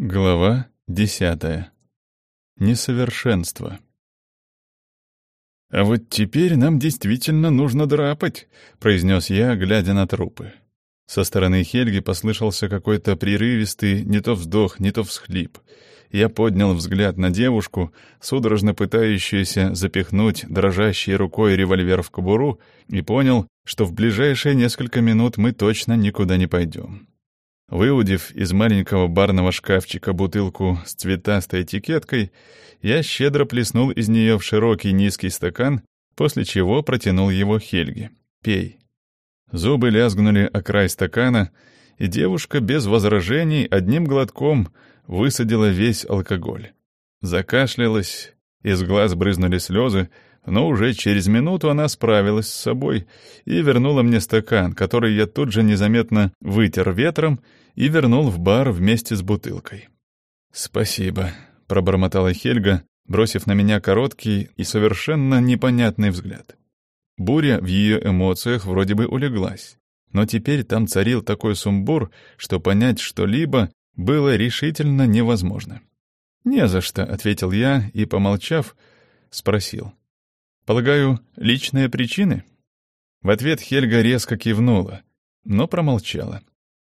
Глава десятая. Несовершенство. «А вот теперь нам действительно нужно драпать», — произнес я, глядя на трупы. Со стороны Хельги послышался какой-то прерывистый не то вздох, не то всхлип. Я поднял взгляд на девушку, судорожно пытающуюся запихнуть дрожащей рукой револьвер в кобуру, и понял, что в ближайшие несколько минут мы точно никуда не пойдем. Выудив из маленького барного шкафчика бутылку с цветастой этикеткой, я щедро плеснул из нее в широкий низкий стакан, после чего протянул его Хельге. «Пей». Зубы лязгнули о край стакана, и девушка без возражений одним глотком высадила весь алкоголь. Закашлялась, из глаз брызнули слезы, но уже через минуту она справилась с собой и вернула мне стакан, который я тут же незаметно вытер ветром и вернул в бар вместе с бутылкой. «Спасибо», — пробормотала Хельга, бросив на меня короткий и совершенно непонятный взгляд. Буря в ее эмоциях вроде бы улеглась, но теперь там царил такой сумбур, что понять что-либо было решительно невозможно. «Не за что», — ответил я и, помолчав, спросил. «Полагаю, личные причины?» В ответ Хельга резко кивнула, но промолчала.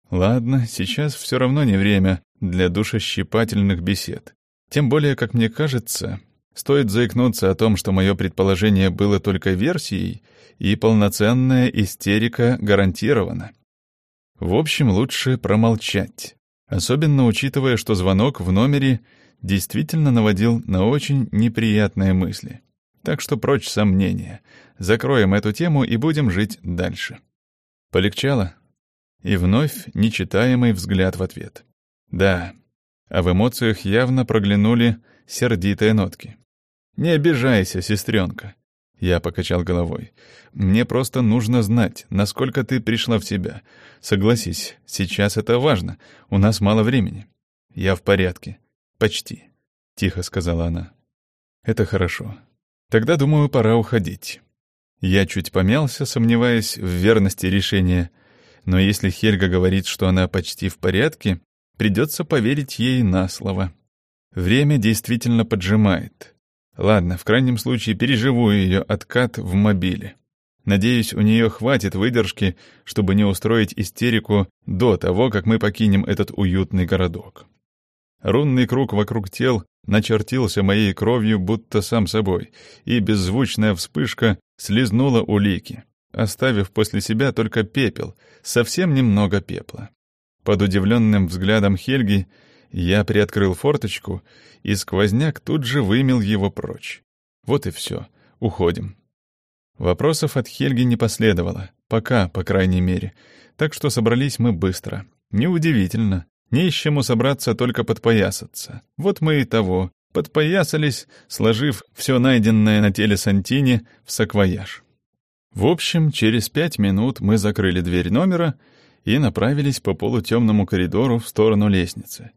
«Ладно, сейчас все равно не время для душещипательных бесед. Тем более, как мне кажется, стоит заикнуться о том, что мое предположение было только версией, и полноценная истерика гарантирована. В общем, лучше промолчать, особенно учитывая, что звонок в номере действительно наводил на очень неприятные мысли. Так что прочь сомнения. Закроем эту тему и будем жить дальше. Полегчало? И вновь нечитаемый взгляд в ответ. Да, а в эмоциях явно проглянули сердитые нотки. «Не обижайся, сестренка!» Я покачал головой. «Мне просто нужно знать, насколько ты пришла в себя. Согласись, сейчас это важно, у нас мало времени». «Я в порядке. Почти», — тихо сказала она. «Это хорошо. Тогда, думаю, пора уходить. Я чуть помялся, сомневаясь в верности решения, но если Хельга говорит, что она почти в порядке, придется поверить ей на слово. Время действительно поджимает. Ладно, в крайнем случае переживу ее откат в мобиле. Надеюсь, у нее хватит выдержки, чтобы не устроить истерику до того, как мы покинем этот уютный городок. Рунный круг вокруг тел начертился моей кровью будто сам собой, и беззвучная вспышка слезнула улики, оставив после себя только пепел, совсем немного пепла. Под удивленным взглядом Хельги я приоткрыл форточку, и сквозняк тут же вымел его прочь. Вот и все, уходим. Вопросов от Хельги не последовало, пока, по крайней мере, так что собрались мы быстро. Неудивительно, чему собраться, только подпоясаться. Вот мы и того. Подпоясались, сложив все найденное на теле Сантини в саквояж. В общем, через пять минут мы закрыли дверь номера и направились по полутемному коридору в сторону лестницы.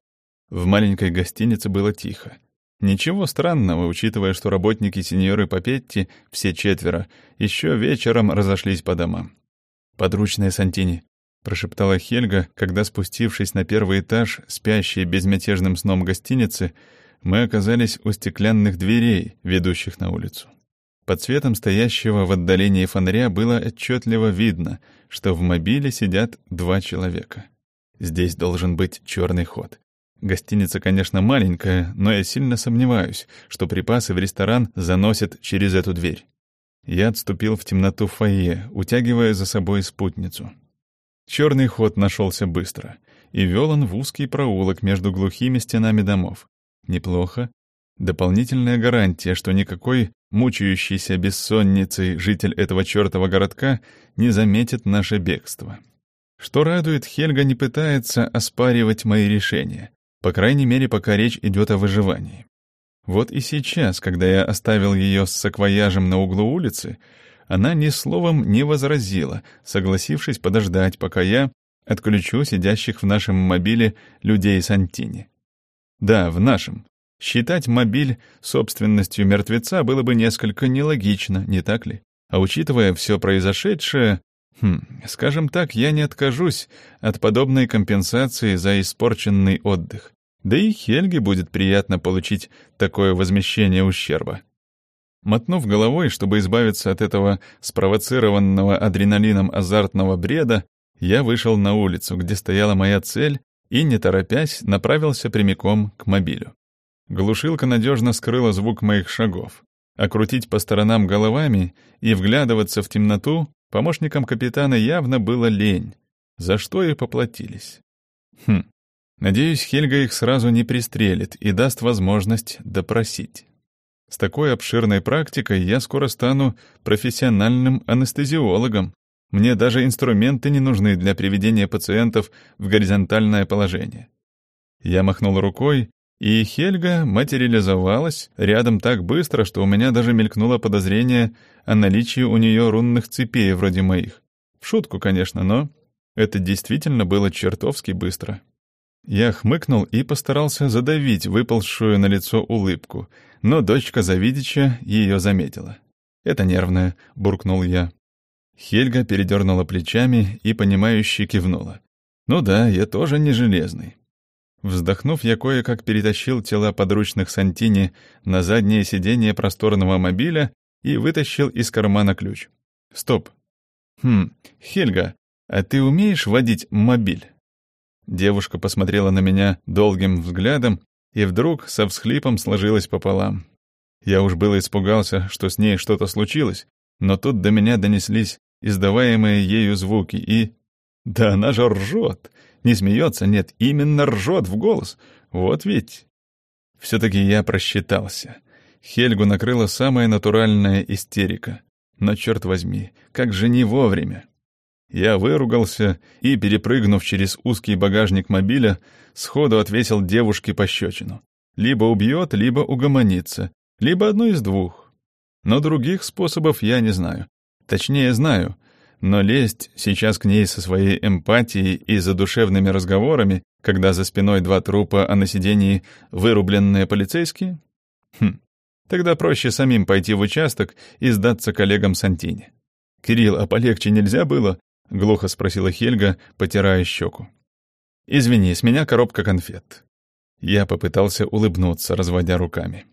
В маленькой гостинице было тихо. Ничего странного, учитывая, что работники сеньоры Папетти, все четверо, еще вечером разошлись по домам. «Подручные Сантини», прошептала Хельга, когда, спустившись на первый этаж, спящей безмятежным сном гостиницы, мы оказались у стеклянных дверей, ведущих на улицу. Под светом стоящего в отдалении фонаря было отчетливо видно, что в мобиле сидят два человека. Здесь должен быть черный ход. Гостиница, конечно, маленькая, но я сильно сомневаюсь, что припасы в ресторан заносят через эту дверь. Я отступил в темноту фойе, утягивая за собой спутницу. Черный ход нашелся быстро, и вел он в узкий проулок между глухими стенами домов. Неплохо. Дополнительная гарантия, что никакой мучающийся бессонницей житель этого чертова городка не заметит наше бегство. Что радует, Хельга не пытается оспаривать мои решения, по крайней мере, пока речь идет о выживании. Вот и сейчас, когда я оставил ее с саквояжем на углу улицы, она ни словом не возразила, согласившись подождать, пока я отключу сидящих в нашем мобиле людей Сантини. Да, в нашем. Считать мобиль собственностью мертвеца было бы несколько нелогично, не так ли? А учитывая все произошедшее, хм, скажем так, я не откажусь от подобной компенсации за испорченный отдых. Да и Хельге будет приятно получить такое возмещение ущерба. Мотнув головой, чтобы избавиться от этого спровоцированного адреналином азартного бреда, я вышел на улицу, где стояла моя цель, и, не торопясь, направился прямиком к мобилю. Глушилка надежно скрыла звук моих шагов. А крутить по сторонам головами и вглядываться в темноту помощникам капитана явно было лень, за что и поплатились. Хм, надеюсь, Хельга их сразу не пристрелит и даст возможность допросить. С такой обширной практикой я скоро стану профессиональным анестезиологом. Мне даже инструменты не нужны для приведения пациентов в горизонтальное положение. Я махнул рукой, и Хельга материализовалась рядом так быстро, что у меня даже мелькнуло подозрение о наличии у нее рунных цепей вроде моих. В шутку, конечно, но это действительно было чертовски быстро. Я хмыкнул и постарался задавить выползшую на лицо улыбку, но дочка Завидича ее заметила. «Это нервное», — буркнул я. Хельга передернула плечами и, понимающе кивнула. «Ну да, я тоже не железный». Вздохнув, я кое-как перетащил тела подручных Сантини на заднее сиденье просторного мобиля и вытащил из кармана ключ. «Стоп. Хм, Хельга, а ты умеешь водить мобиль?» Девушка посмотрела на меня долгим взглядом и вдруг со всхлипом сложилась пополам. Я уж было испугался, что с ней что-то случилось, но тут до меня донеслись издаваемые ею звуки, и... Да она же ржет! Не смеется, нет, именно ржет в голос. Вот ведь... Все-таки я просчитался. Хельгу накрыла самая натуральная истерика. Но, черт возьми, как же не вовремя. Я выругался и, перепрыгнув через узкий багажник мобиля, сходу отвесил девушке пощечину. Либо убьет, либо угомонится, либо одно из двух. Но других способов я не знаю. Точнее, знаю, но лезть сейчас к ней со своей эмпатией и задушевными разговорами, когда за спиной два трупа, а на сидении вырубленные полицейские? Хм, тогда проще самим пойти в участок и сдаться коллегам Сантине. «Кирилл, а полегче нельзя было?» — глухо спросила Хельга, потирая щеку. «Извини, с меня коробка конфет». Я попытался улыбнуться, разводя руками.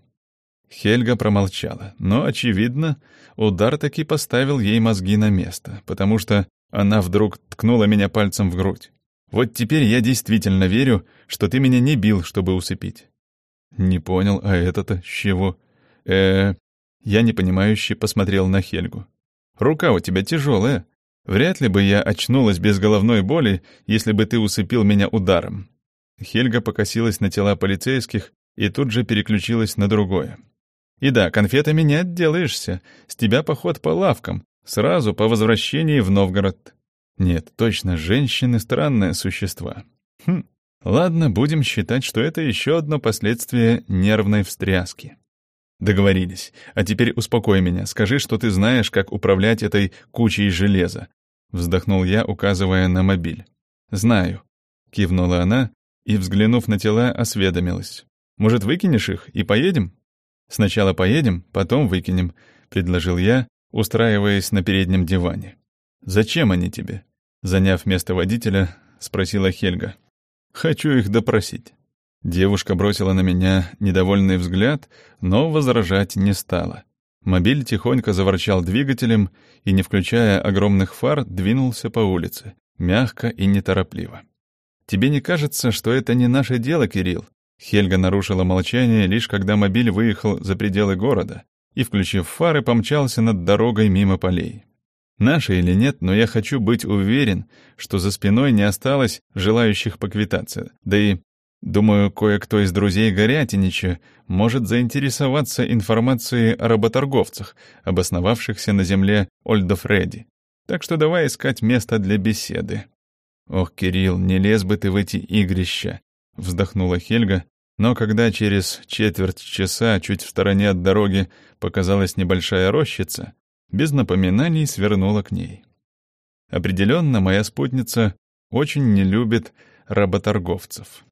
Хельга промолчала, но, очевидно, удар таки поставил ей мозги на место, потому что она вдруг ткнула меня пальцем в грудь. «Вот теперь я действительно верю, что ты меня не бил, чтобы усыпить». «Не понял, а это-то с чего?» э Я непонимающе посмотрел на Хельгу. «Рука у тебя тяжелая. Вряд ли бы я очнулась без головной боли, если бы ты усыпил меня ударом». Хельга покосилась на тела полицейских и тут же переключилась на другое. И да, конфетами не отделаешься. С тебя поход по лавкам. Сразу по возвращении в Новгород. Нет, точно, женщины — странные существа. Хм, ладно, будем считать, что это еще одно последствие нервной встряски. Договорились. А теперь успокой меня. Скажи, что ты знаешь, как управлять этой кучей железа. Вздохнул я, указывая на мобиль. Знаю. Кивнула она и, взглянув на тела, осведомилась. Может, выкинешь их и поедем? «Сначала поедем, потом выкинем», — предложил я, устраиваясь на переднем диване. «Зачем они тебе?» Заняв место водителя, спросила Хельга. «Хочу их допросить». Девушка бросила на меня недовольный взгляд, но возражать не стала. Мобиль тихонько заворчал двигателем и, не включая огромных фар, двинулся по улице, мягко и неторопливо. «Тебе не кажется, что это не наше дело, Кирилл?» Хельга нарушила молчание, лишь когда мобиль выехал за пределы города и, включив фары, помчался над дорогой мимо полей. Наши или нет, но я хочу быть уверен, что за спиной не осталось желающих поквитаться. Да и, думаю, кое-кто из друзей Горятинича может заинтересоваться информацией о работорговцах, обосновавшихся на земле Ольда Фредди. Так что давай искать место для беседы. «Ох, Кирилл, не лез бы ты в эти игрища!» — вздохнула Хельга, но когда через четверть часа чуть в стороне от дороги показалась небольшая рощица, без напоминаний свернула к ней. Определенно, моя спутница очень не любит работорговцев.